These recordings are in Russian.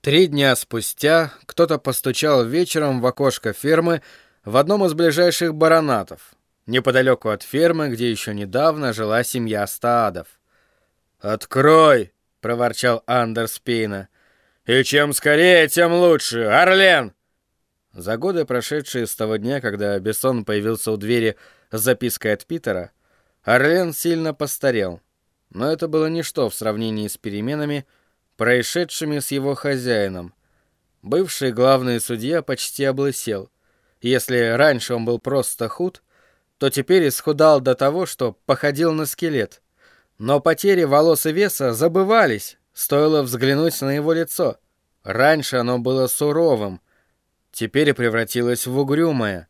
Три дня спустя кто-то постучал вечером в окошко фермы в одном из ближайших баронатов, неподалеку от фермы, где еще недавно жила семья Стаадов. «Открой!» — проворчал Андерс Пейна. «И чем скорее, тем лучше! Орлен!» За годы, прошедшие с того дня, когда Бессон появился у двери с запиской от Питера, Орлен сильно постарел. Но это было ничто в сравнении с переменами, происшедшими с его хозяином. Бывший главный судья почти облысел. Если раньше он был просто худ, то теперь исхудал до того, что походил на скелет. Но потери волос и веса забывались, стоило взглянуть на его лицо. Раньше оно было суровым, теперь превратилось в угрюмое.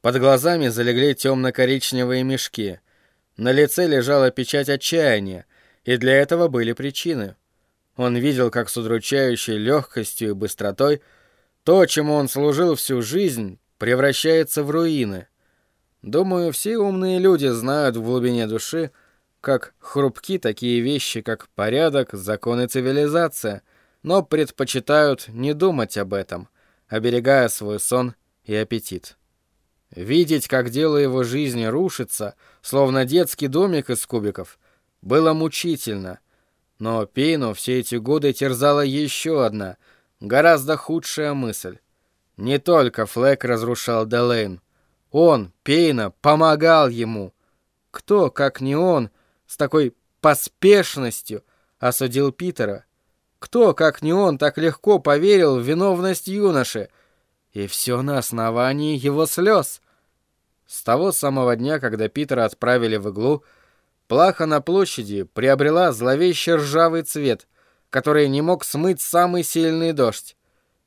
Под глазами залегли темно-коричневые мешки. На лице лежала печать отчаяния, и для этого были причины. Он видел, как с удручающей легкостью и быстротой то, чему он служил всю жизнь, превращается в руины. Думаю, все умные люди знают в глубине души, как хрупки такие вещи, как порядок, закон и цивилизация, но предпочитают не думать об этом, оберегая свой сон и аппетит. Видеть, как дело его жизни рушится, словно детский домик из кубиков, было мучительно — но Пейну все эти годы терзала еще одна, гораздо худшая мысль. Не только Флэк разрушал Делейн. Он, Пейна, помогал ему. Кто, как не он, с такой поспешностью осудил Питера? Кто, как не он, так легко поверил в виновность юноши? И все на основании его слез. С того самого дня, когда Питера отправили в иглу, Плаха на площади приобрела зловеще ржавый цвет, который не мог смыть самый сильный дождь.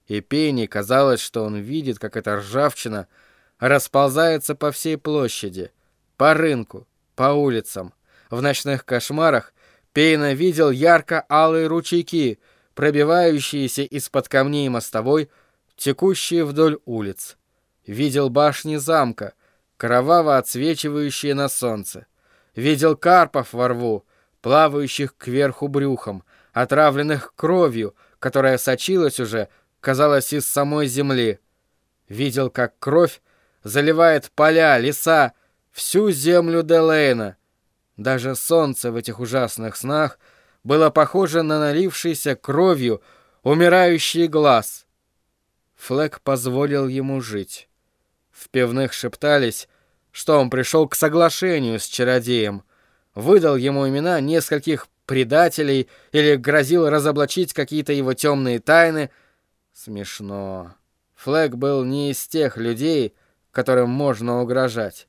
И Пенни казалось, что он видит, как эта ржавчина расползается по всей площади, по рынку, по улицам. В ночных кошмарах Пейна видел ярко-алые ручейки, пробивающиеся из-под камней мостовой, текущие вдоль улиц. Видел башни замка, кроваво отсвечивающие на солнце видел карпов во рву, плавающих кверху брюхом, отравленных кровью, которая сочилась уже, казалось, из самой земли. Видел, как кровь заливает поля, леса, всю землю Делейна. Даже солнце в этих ужасных снах было похоже на налившийся кровью умирающий глаз. Флэк позволил ему жить. В пивных шептались, что он пришел к соглашению с чародеем, выдал ему имена нескольких предателей или грозил разоблачить какие-то его темные тайны. Смешно. Флэг был не из тех людей, которым можно угрожать.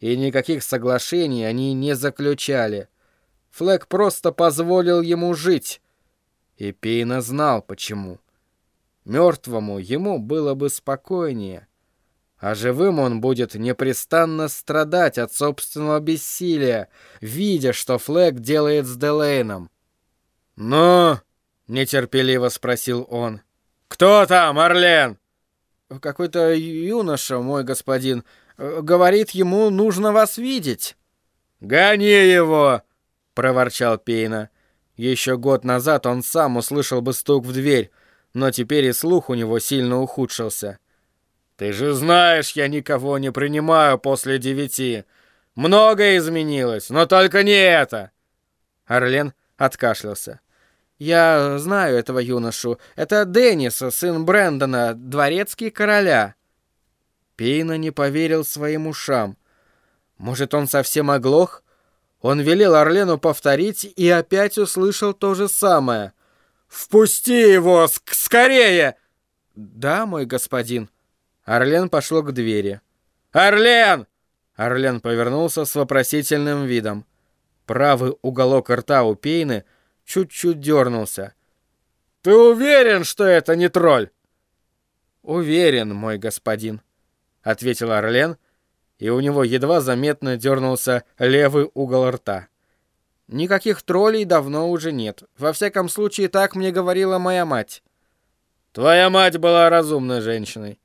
И никаких соглашений они не заключали. Флэг просто позволил ему жить. И Пейна знал, почему. Мертвому ему было бы спокойнее — а живым он будет непрестанно страдать от собственного бессилия, видя, что Флэг делает с Делейном. «Ну?» — нетерпеливо спросил он. «Кто там, Орлен?» «Какой-то юноша, мой господин. Говорит, ему нужно вас видеть». «Гони его!» — проворчал Пейна. Еще год назад он сам услышал бы стук в дверь, но теперь и слух у него сильно ухудшился. Ты же знаешь, я никого не принимаю после девяти. Многое изменилось, но только не это. Орлен откашлялся. Я знаю этого юношу. Это Деннис, сын Брэндона, дворецкий короля. Пейна не поверил своим ушам. Может, он совсем оглох? Он велел Орлену повторить и опять услышал то же самое. «Впусти его! Ск скорее!» «Да, мой господин». Орлен пошел к двери. «Орлен!» Орлен повернулся с вопросительным видом. Правый уголок рта у Пейны чуть-чуть дернулся. «Ты уверен, что это не тролль?» «Уверен, мой господин», — ответил Орлен, и у него едва заметно дернулся левый угол рта. «Никаких троллей давно уже нет. Во всяком случае, так мне говорила моя мать». «Твоя мать была разумной женщиной.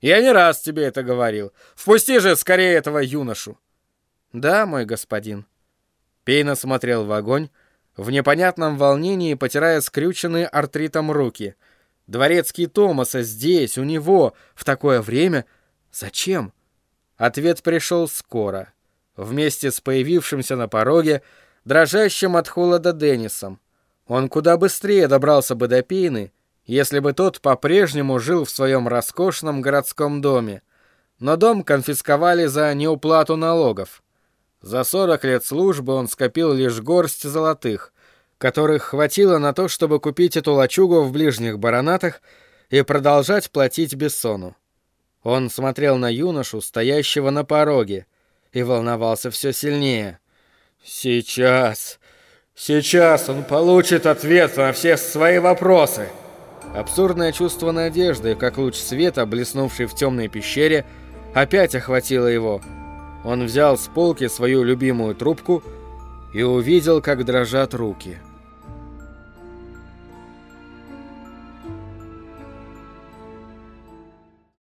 Я не раз тебе это говорил. Впусти же скорее этого юношу. Да, мой господин. Пейна смотрел в огонь, в непонятном волнении потирая скрюченные артритом руки. Дворецкий Томаса здесь, у него, в такое время. Зачем? Ответ пришел скоро, вместе с появившимся на пороге, дрожащим от холода Деннисом. Он куда быстрее добрался бы до Пейны, если бы тот по-прежнему жил в своем роскошном городском доме. Но дом конфисковали за неуплату налогов. За 40 лет службы он скопил лишь горсть золотых, которых хватило на то, чтобы купить эту лачугу в ближних баронатах и продолжать платить Бессону. Он смотрел на юношу, стоящего на пороге, и волновался все сильнее. «Сейчас, сейчас он получит ответ на все свои вопросы!» Абсурдное чувство надежды, как луч света, блеснувший в темной пещере, опять охватило его. Он взял с полки свою любимую трубку и увидел, как дрожат руки –